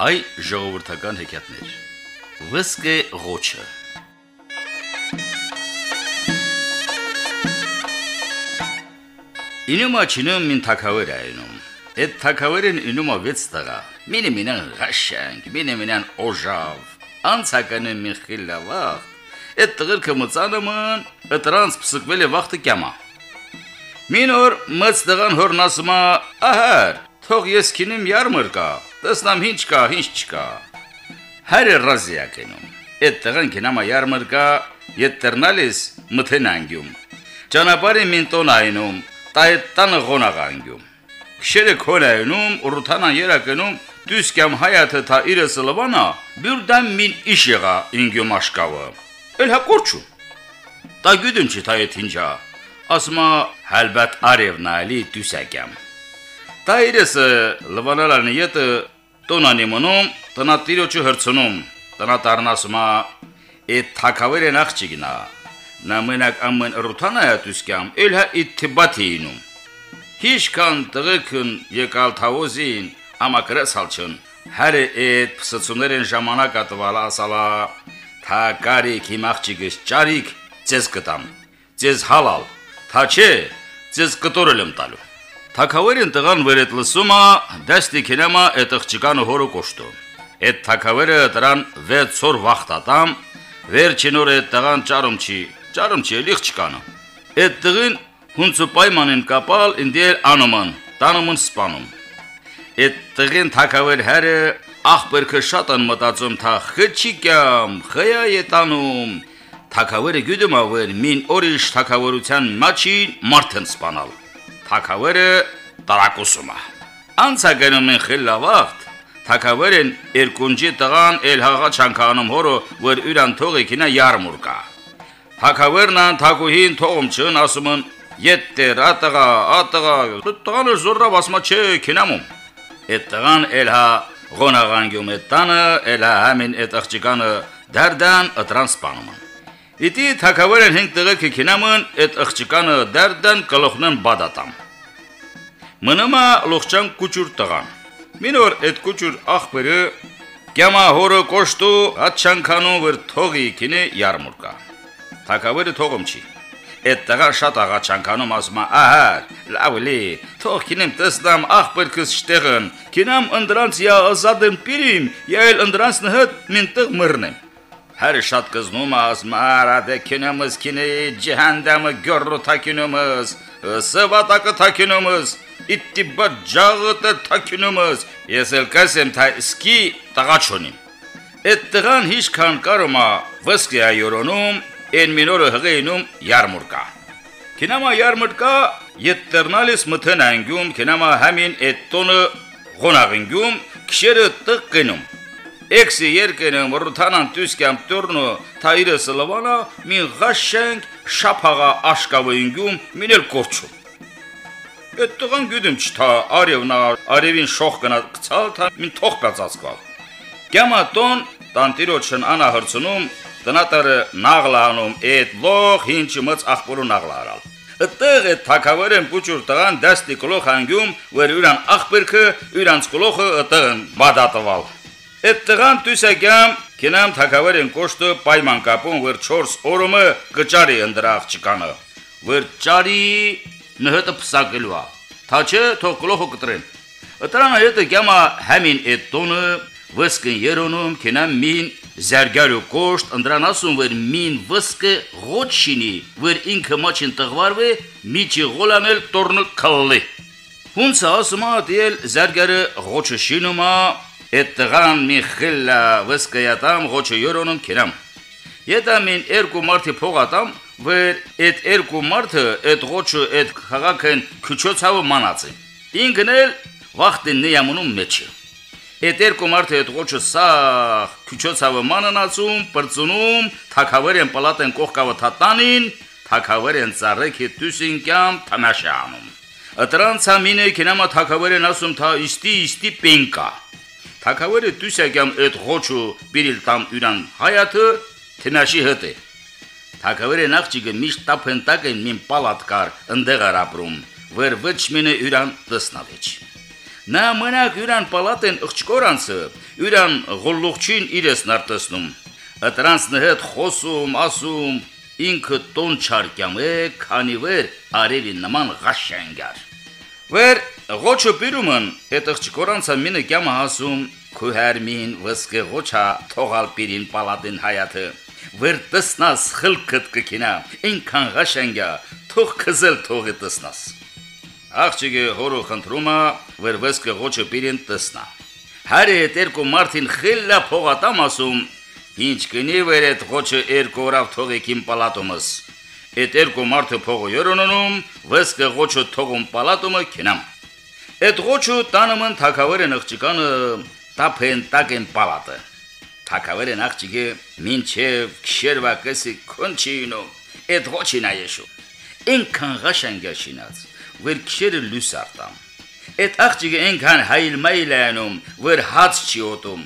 Հայ ժողովրդական հեքիաթներ։ Վսկե ղոչը։ Ինումա չինում մին թակավեր այնում։ Այդ թակավերն ինումա 6 տղա։ Մինը մինան ռաշանք, մինը մինան օժավ։ Անցականը մին խիլավախ։ Այդ տղրքը մծանման, ըտրանց փսկվել է վախտը կյամա։ Մինոր մծ տղան հորն ասում է. «Ահար, թող ես քինեմ յարմրկա, տեսնամ ինչ կա, ինչ չկա»։ Հարը ռազիակենում։ Այդ տղան քինամա յարմրկա, ետրնալիս մթենանգյում։ Ճանապարհի մին տոն այնում, տայ տանը ղոնաղանգյում։ Քշերը քոլայնում, ուրութանան երակնում, դուսկամ հայաթը թա իրը սլվանա, բյուրդամ մին իշ եղա ինգյում աշկավը։ Էլ հա կորչու։ Տա գյուդն չի թա եթ ինչա։ Ասմա հալբատ արևնալի դուսակյամ։ Տա իրս լվանալան յետը տոնանի մնում, տնատիրոջը հրցնում, տնատարնասմա էդ թակավեր են աղջիկնա։ Նա մենակ ամեն ռութանա է դուսկյամ, էլ հա իթբաթինում։ Հիշքան տղեկն եկալ թավոզին, ամակրես հալչն։ Հարը այդ փսացուներեն ժամանակ ատվալ ասալա, թա կարիք իմ աղջիկս ճարիք ձեզ կտամ։ Ձեզ հալալ, թա չէ, ձեզ կտորել եմ տալու։ Թակավերին տղան վերետ լսումա, դաստի կենամա այդ աղջիկանը հորը կոշտո։ Այդ թակավերը դրան 6 օր վախտատամ, վերջին օրը տղան ճարում չի, ճարում չի, լիղ չկանը։ Այդ տղին հունցու պայմանին կապալ ինդիել անոման, տանոմն սպանում։ Այդ տղին թակավեր հերը աղբերքը շատ են մտածում թա խչիկյամ, խյա ետանում։ Թակավերը գյուդում ավեր մին օրիշ թակավերության մաչին մարդն սպանալ։ Թակավերը տարակուսում է։ Անցագնում են խելավաղտ, թակավերեն երկունջի տղան էլ հաղա չանկանում հորը, որ յուրան թողի կինա յարմուրկա։ Թակավերնան թակուհին թողում չն ասում են Ետտեր ատղա, ատղա, տանը զորրավ ասма չէ քինամում։ Այդ տղան էլ հա ղոնաղանգյում է տանը, էլ հա համին այդ աղջիկանը դարդան ըտրանց սպանում։ Իտի թակավերն հինգ տղեկը քինամն այդ աղջիկանը դարդան կլոխնեն բադատամ։ Մնամա լոխչան կուճուր տղան։ Մինոր այդ կուճուր աղբերը կյամա հորը կոշտու հաչանքանու վր թողի քինե յարմուրկա։ Թակավերը թողում չի։ Այդ տղա շատ աղաչանկանում ասում է. «Ահա, լավ լի, թող քինեմ տեսնամ աղբերքս շտեղն, քինամ ընդրանց յա ազադեմ պիրիմ, յայել ընդրանց նհդ մինտեղ մռնեմ»։ Հերը շատ կզնում ասում արա դե քինամս քինե ջհանդամը գորրո թակինումս, սվատակը թակինումս, իtti բջաղը թակինումս, ես էլ կասեմ թա սկի տղաչոնիմ։ Այդ տղան հիշքան կարոմա վսկի այորոնում են մինորը հղեինում յարմուրկա։ Կինամա յարմուրկա յետտերնալիս մթն անգյում, կինամա համին այդ տոնը ղոնաղինգյում, քշերը տղկնում։ Էքսի երկենում ռութանան տուսկամ տուրնո թայրը սլվանա մի ղաշենք շափաղա աշկավինգյում մինել կորչում։ Այդ տղան գյուդում չթա արևնա արևին շոխ կնա կցալ թա մին թող բացածկալ։ Կյամատոն տանտիրոջն անա հրցնում տնատարը նաղլանում այդ լող ինչ մծ ախորու նաղլարալ։ Այդտեղ այդ թակավերեն փուճուր տղան դաստի կլոխ անգյում, որ յուրան ախբերքը յուրանց կլոխը այդտեղն բադատվալ։ Այդ տղան տուսակյամ կինամ թակավերեն կոշտը պայման կապում, որ 4 օրումը գճարի ընդրախ չկանը։ Որ ճարի նհտը փսակելու է։ Թա չէ թող կլոխը կտրեն։ Այդրան հետը կյամա համին այդ տոնը վսկն երոնում կինամ մին զարգարու կոշտ ընդրան ասում որ մին վսկը ղոչինի որ ինքը մաչին տղվարվե միջի գոլանել տորնը քալլի հունց ասում ատիել զարգարը ղոչը շինումա այդ տղան մի խիլա վսկայատամ ղոչը յորոնում կինամ Ետա մին երկու մարդի փողատամ որ այդ երկու մարդը այդ ղոչը այդ քաղաքեն քչոցավը մանացի ինքն էլ վախտին նյամունում մեջը Այդ երկու մարդը այդ ղոչը սա քուչոցավը մանանացում, բրծունում, թակավերեն պալատեն կողքավը թատանին, թակավերեն ծառեքի դուսինկյամ տանաշանում։ Ըտրանցա մինը կինամա թակավերեն ասում թա իստի իստի պենկա։ Թակավերը դուսակյամ այդ ղոչը բիրիլ տամ յուրան հայաթը թնաշի հտե։ Թակավերը նախճիգը միշտ տապենտակ են մին պալատ կար ընդեղ արապրում, վեր ոչ մինը յուրան տեսնավեջ։ Նա մնակ յուրան պալատեն ըղճկորանցը, յուրան գոլլուղչին իրես նարտեսնում։ Ըտրանց նհետ խոսում, ասում, ինքը տոն չարկյամ է, քանի վեր արևի նման ղաշանգար։ Վեր ղոչը պիրումն, այդ ըղճկորանցը մինը կյամը հասում, քուհարմին վսկե ղոչա թողալ պիրին պալատին հայաթը։ Վեր տսնաս խլկտ կքինա, ինքան ղաշանգա, թող քզել թողի տսնաս։ Աղջիկը հորը խնդրումա, որ վսկը ղոչը պիրին տսնա։ Հարի երկու մարդին խելլա փողատամ ասում, ինչ կնի վեր այդ ղոչը երկու օրավ թողեքին պալատումս։ Այդ երկու մարդը փողը յորոնոնում, վսկը ղոչը թողում պալատումը քնամ։ Այդ ղոչը տանումն թակավերը նղճիկանը տապեն տակեն պալատը։ Թակավերը նղճիկը մինչև քշերվա կսի քոնչինո, այդ ղոչին այեշու։ Ինքան ղաշանգաշինած վեր քշերը լույս արտամ։ Այդ աղջիկը այնքան հայլ մայլ անում, վեր հաց չի օտում։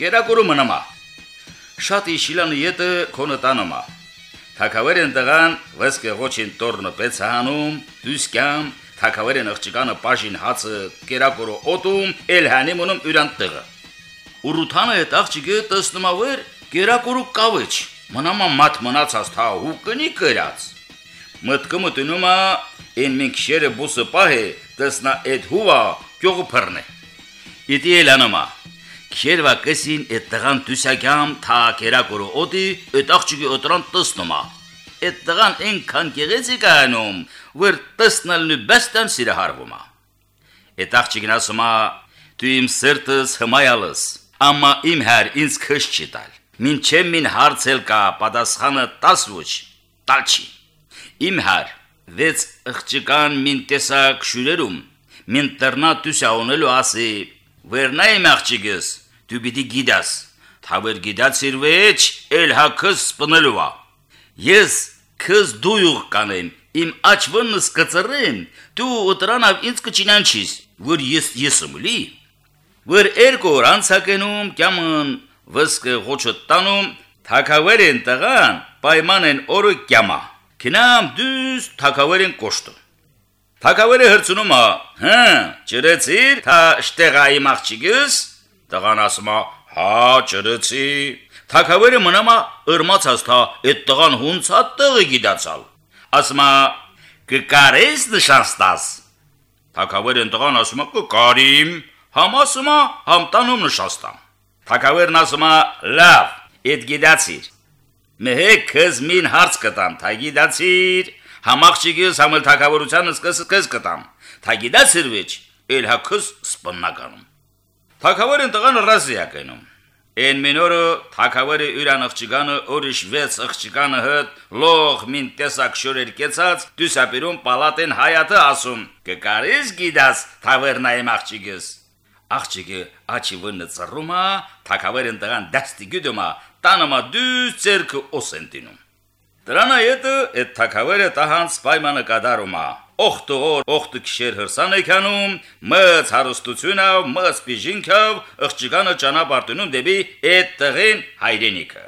Գերակուրը մնամա։ Շատ իշիլան յետը կոնտանոմա։ Թակավերեն տղան վեսկե ղոչին տորնը պեցանում, դուսկամ, թակավերեն աղջիկանը բաժին հացը գերակուրը օտում, էլ հանի մնում յուրան տղը։ Ուրութանը այդ աղջիկը տեսնումա վեր գերակուրը կավեջ։ Մնամա մատ մնացած թա հուկնի կրած։ Մտքը մտնումա Են մենք շերը բուսը պահե, տեսնա այդ հուվա գյուղը փռնե։ Իդի էլանոմա։ Քերվա կեսին այդ տղան դուսակամ թա կերակորո օդի այդ աղջիկի օտրան տեսնումա։ Այդ տղան այնքան գեղեցիկ անում, որ տեսնալնու բեստան սիրը հարվումա։ Այդ աղջիկն ասումա. դու իմ սրտս հմայալս, ամա իմ հար ինձ քշ չտալ։ Մինչև մին հարցել կա պատասխանը 10 ոչ, տալ չի։ Իմ հար վեց ըղճկան մին տեսակ շուրերում, մին տրնա տուսաունելու ասի, վերնայ մաղջիկս, դու պիտի գիդաս, թավեր գիդացիր վեչ, էլ հակս սպնելուա։ Ես քս դույուղ կանեմ, իմ աչվնս կծրեմ, դու ուտրանավ ինձ կչինանչիս, որ ես եսում լի։ Որ երկու օր անցակենում կյամն վսկը ղոչը տանում, թակավեր են տղան, պայման են օրը կյամա։ Քնամ դուս թակավերեն կոշտը։ Թակավերը հրցնում է, հա, ջրեցիր, թա շտեղայի մաղջիկս, տղան ասում է, հա, ջրեցի։ Թակավերը մնամա ըրմացած թա, այդ տղան հունցա տեղը գիտացալ։ Ասում է, կկարես նշանստաս։ Թակավերեն տղան ասում է, կկարիմ, համ ասում է, համ տանում նշաստամ։ Թակավերն ասում է, լավ, այդ գիտացիր։ Մեհեք քեզ մին հարց կտամ, թագիդացիր, համախճիգես համել թակավորությանը սկսկս կտամ։ Թագիդացիր վիճ, էլ հակս սպննականում։ Թակավորեն տղան ռազիակենում։ Են մինորը թակավերը յուրան աղջիկանը օրիշ վեց աղջիկանը հդ լող մին տեսակ շորեր կեցած դուսապիրում պալատեն հայատը ասում կկարես գիդաս թավերնայի աղջիկես աղջիկը աչի վնը ծռումա թակավերն տղան դաստի գյուդումա տանամա դու ցերկը օսենտինում Դրանա յետը այդ թակավերը տահանց պայմանը կդարումա օխտը օր օխտը քշեր հրսանեկանում մծ հարստությունով մծ բիժինքով աղջիկանը ճանապարհտնում դեպի այդ տղեն հայրենիքը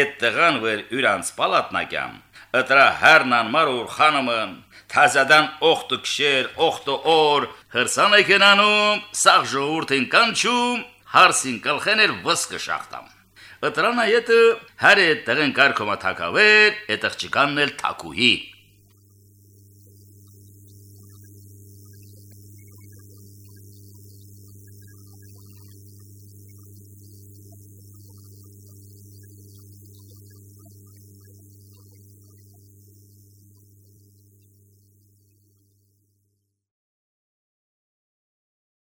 այդ տղան վեր յուրանց պալատնակյամ ըտրա հերնան մարուր խանամն թազադան օխտը քշեր օխտը օր հրսանեկանում սաղ ժողովրդին կանչում հարսին կլխեներ վսկը շախտամ Ըտրանա յետը հարե տղեն կարկոմա թակավեր, էտղ չկաննել թակուհի։